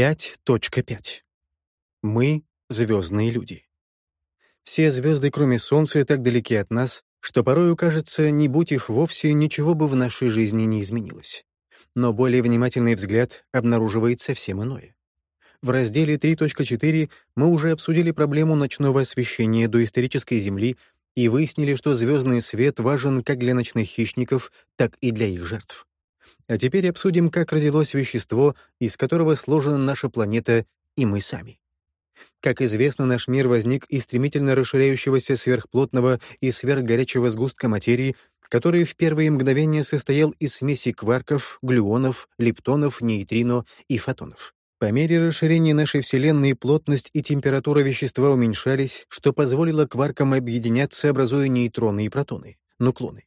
5.5. Мы — звездные люди. Все звезды, кроме Солнца, так далеки от нас, что порою кажется, не будь их вовсе, ничего бы в нашей жизни не изменилось. Но более внимательный взгляд обнаруживает совсем иное. В разделе 3.4 мы уже обсудили проблему ночного освещения доисторической Земли и выяснили, что звездный свет важен как для ночных хищников, так и для их жертв. А теперь обсудим, как родилось вещество, из которого сложена наша планета и мы сами. Как известно, наш мир возник из стремительно расширяющегося сверхплотного и сверхгорячего сгустка материи, который в первые мгновения состоял из смеси кварков, глюонов, лептонов, нейтрино и фотонов. По мере расширения нашей Вселенной плотность и температура вещества уменьшались, что позволило кваркам объединяться, образуя нейтроны и протоны, нуклоны.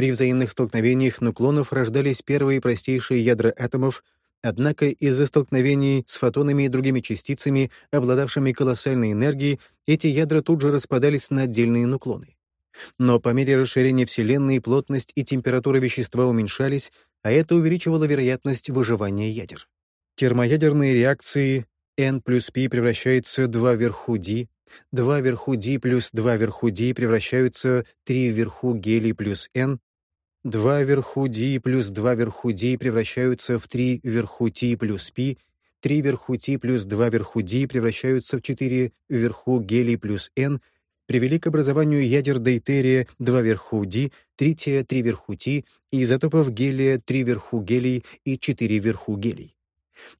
При взаимных столкновениях нуклонов рождались первые простейшие ядра атомов, однако из-за столкновений с фотонами и другими частицами, обладавшими колоссальной энергией, эти ядра тут же распадались на отдельные нуклоны. Но по мере расширения Вселенной плотность и температура вещества уменьшались, а это увеличивало вероятность выживания ядер. Термоядерные реакции N плюс P превращается 2 вверху D, 2 вверху D плюс 2 вверху D превращаются 3 вверху гелий плюс N, 2 вверху d плюс 2 вверху d превращаются в 3 вверху t плюс p, 3 вверху t плюс 2 вверху d превращаются в 4 вверху гелий плюс n, привели к образованию ядер дейтерия 2 вверху d, трития 3 вверху t и изотопов гелия 3 вверху гелий и 4 вверху гелий.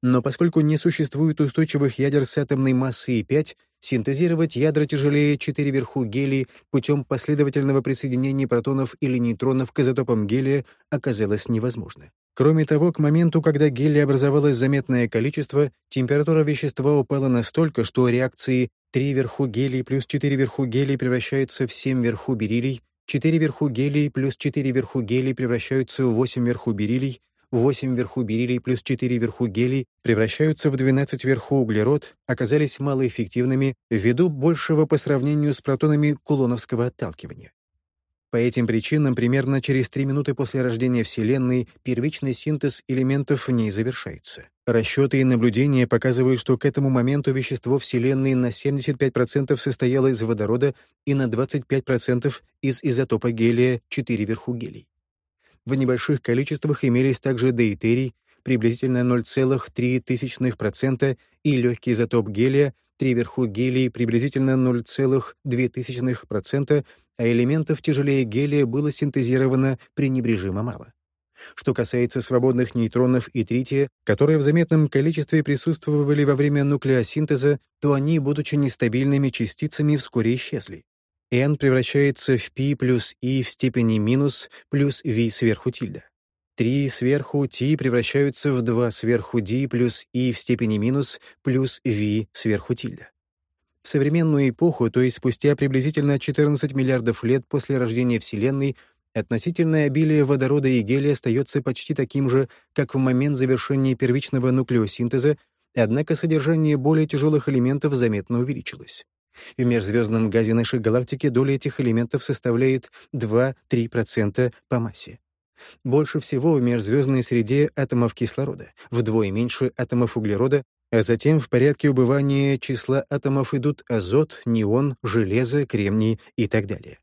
Но поскольку не существует устойчивых ядер с атомной массой 5, синтезировать ядра тяжелее 4 вверху гелий путем последовательного присоединения протонов или нейтронов к изотопам гелия оказалось невозможно. Кроме того, к моменту, когда гелия образовалось заметное количество, температура вещества упала настолько, что реакции 3 вверху гелий плюс 4 вверху гелий превращаются в 7 вверху бериллий, 4 вверху гелий плюс 4 вверху гелий превращаются в 8 вверху бериллий, 8 вверху бериллий плюс 4 вверху гелий превращаются в 12 вверху углерод, оказались малоэффективными ввиду большего по сравнению с протонами кулоновского отталкивания. По этим причинам примерно через 3 минуты после рождения Вселенной первичный синтез элементов не завершается. Расчеты и наблюдения показывают, что к этому моменту вещество Вселенной на 75% состояло из водорода и на 25% из изотопа гелия 4 вверху гелий. В небольших количествах имелись также дейтерий, приблизительно 0,03% и легкий изотоп гелия, 3 вверху гелий, приблизительно 0,02%, а элементов тяжелее гелия было синтезировано пренебрежимо мало. Что касается свободных нейтронов и трития, которые в заметном количестве присутствовали во время нуклеосинтеза, то они, будучи нестабильными частицами, вскоре исчезли n превращается в π плюс i в степени минус плюс v сверху тильда. 3 сверху t превращаются в 2 сверху d плюс i в степени минус плюс v сверху тильда. В современную эпоху, то есть спустя приблизительно 14 миллиардов лет после рождения Вселенной, относительное обилие водорода и гелия остается почти таким же, как в момент завершения первичного нуклеосинтеза, однако содержание более тяжелых элементов заметно увеличилось. В межзвездном газе нашей галактики доля этих элементов составляет 2-3% по массе. Больше всего в межзвездной среде атомов кислорода, вдвое меньше атомов углерода, а затем в порядке убывания числа атомов идут азот, неон, железо, кремний и так далее.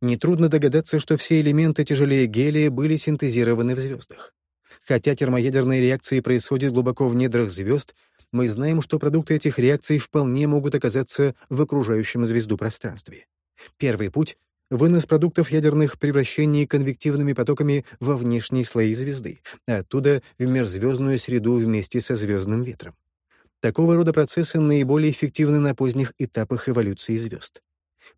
Нетрудно догадаться, что все элементы тяжелее гелия были синтезированы в звездах. Хотя термоядерные реакции происходят глубоко в недрах звезд, мы знаем, что продукты этих реакций вполне могут оказаться в окружающем звезду пространстве. Первый путь — вынос продуктов ядерных превращений конвективными потоками во внешние слои звезды, а оттуда в межзвездную среду вместе со звездным ветром. Такого рода процессы наиболее эффективны на поздних этапах эволюции звезд.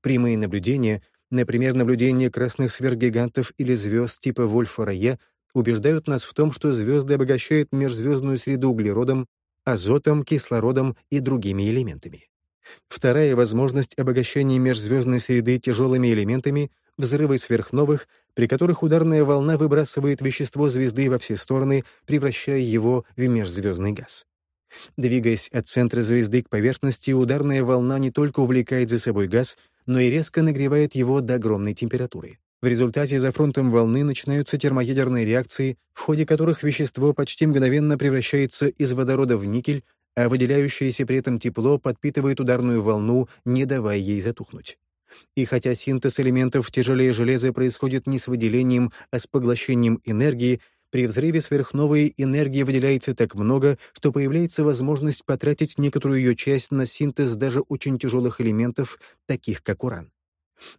Прямые наблюдения, например, наблюдение красных сверхгигантов или звезд типа Вольфа-Рая, убеждают нас в том, что звезды обогащают межзвездную среду углеродом, азотом, кислородом и другими элементами. Вторая возможность обогащения межзвездной среды тяжелыми элементами — взрывы сверхновых, при которых ударная волна выбрасывает вещество звезды во все стороны, превращая его в межзвездный газ. Двигаясь от центра звезды к поверхности, ударная волна не только увлекает за собой газ, но и резко нагревает его до огромной температуры. В результате за фронтом волны начинаются термоядерные реакции, в ходе которых вещество почти мгновенно превращается из водорода в никель, а выделяющееся при этом тепло подпитывает ударную волну, не давая ей затухнуть. И хотя синтез элементов тяжелее железа происходит не с выделением, а с поглощением энергии, при взрыве сверхновой энергии выделяется так много, что появляется возможность потратить некоторую ее часть на синтез даже очень тяжелых элементов, таких как уран.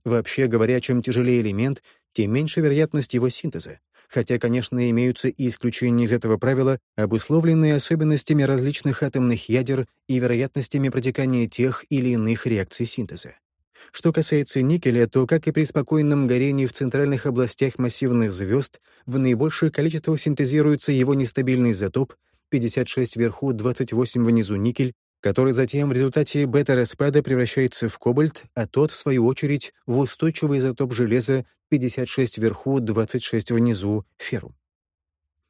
Вообще говоря, чем тяжелее элемент, тем меньше вероятность его синтеза. Хотя, конечно, имеются и исключения из этого правила, обусловленные особенностями различных атомных ядер и вероятностями протекания тех или иных реакций синтеза. Что касается никеля, то, как и при спокойном горении в центральных областях массивных звезд, в наибольшее количество синтезируется его нестабильный изотоп 56 вверху, 28 внизу никель, который затем в результате бета-распада превращается в кобальт, а тот, в свою очередь, в устойчивый изотоп железа 56 вверху, 26 внизу феррум.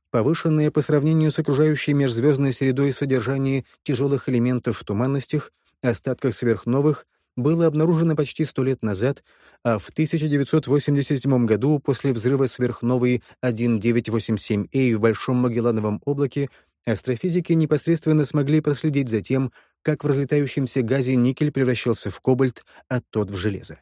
Повышенное по сравнению с окружающей межзвездной средой содержание тяжелых элементов в туманностях, остатках сверхновых было обнаружено почти сто лет назад, а в 1987 году после взрыва сверхновой 1987A в Большом Магеллановом облаке астрофизики непосредственно смогли проследить за тем, как в разлетающемся газе никель превращался в кобальт, а тот в железо.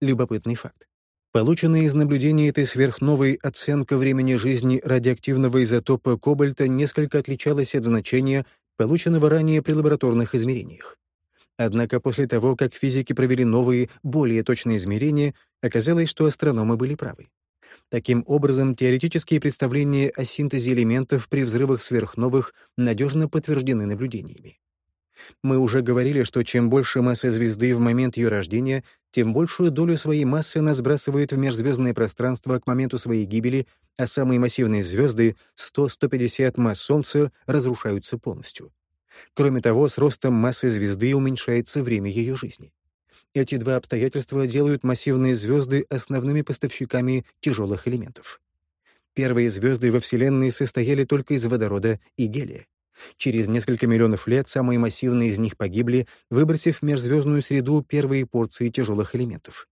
Любопытный факт. Полученная из наблюдения этой сверхновой оценка времени жизни радиоактивного изотопа кобальта несколько отличалась от значения, полученного ранее при лабораторных измерениях. Однако после того, как физики провели новые, более точные измерения, оказалось, что астрономы были правы. Таким образом, теоретические представления о синтезе элементов при взрывах сверхновых надежно подтверждены наблюдениями. Мы уже говорили, что чем больше масса звезды в момент ее рождения, тем большую долю своей массы она сбрасывает в межзвездное пространство к моменту своей гибели, а самые массивные звезды, 100-150 масс Солнца, разрушаются полностью. Кроме того, с ростом массы звезды уменьшается время ее жизни. Эти два обстоятельства делают массивные звезды основными поставщиками тяжелых элементов. Первые звезды во Вселенной состояли только из водорода и гелия. Через несколько миллионов лет самые массивные из них погибли, выбросив в межзвездную среду первые порции тяжелых элементов.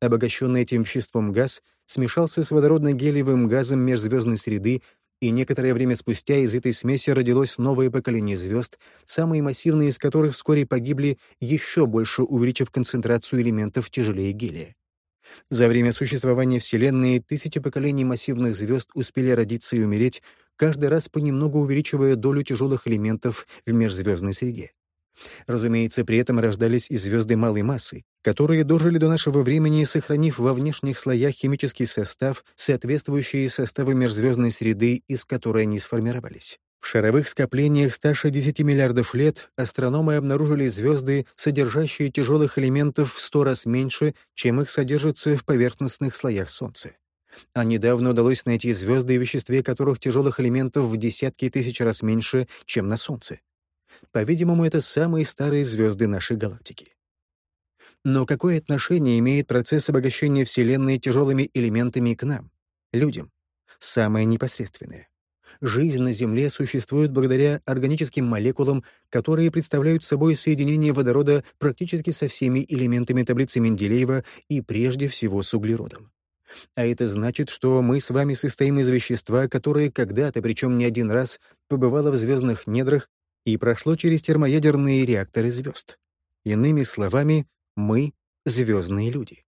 Обогащенный этим веществом газ смешался с водородно-гелиевым газом межзвездной среды и некоторое время спустя из этой смеси родилось новое поколение звезд, самые массивные из которых вскоре погибли, еще больше увеличив концентрацию элементов тяжелее гелия. За время существования Вселенной тысячи поколений массивных звезд успели родиться и умереть, каждый раз понемногу увеличивая долю тяжелых элементов в межзвездной среде. Разумеется, при этом рождались и звезды малой массы, которые дожили до нашего времени, сохранив во внешних слоях химический состав, соответствующий составу межзвездной среды, из которой они сформировались. В шаровых скоплениях 160 миллиардов лет астрономы обнаружили звезды, содержащие тяжелых элементов в сто раз меньше, чем их содержится в поверхностных слоях Солнца. А недавно удалось найти звезды, в веществе которых тяжелых элементов в десятки тысяч раз меньше, чем на Солнце. По-видимому, это самые старые звезды нашей галактики. Но какое отношение имеет процесс обогащения Вселенной тяжелыми элементами к нам, людям? Самое непосредственное. Жизнь на Земле существует благодаря органическим молекулам, которые представляют собой соединение водорода практически со всеми элементами таблицы Менделеева и прежде всего с углеродом. А это значит, что мы с вами состоим из вещества, которое когда-то, причем не один раз, побывало в звездных недрах и прошло через термоядерные реакторы звезд. Иными словами, мы — звездные люди.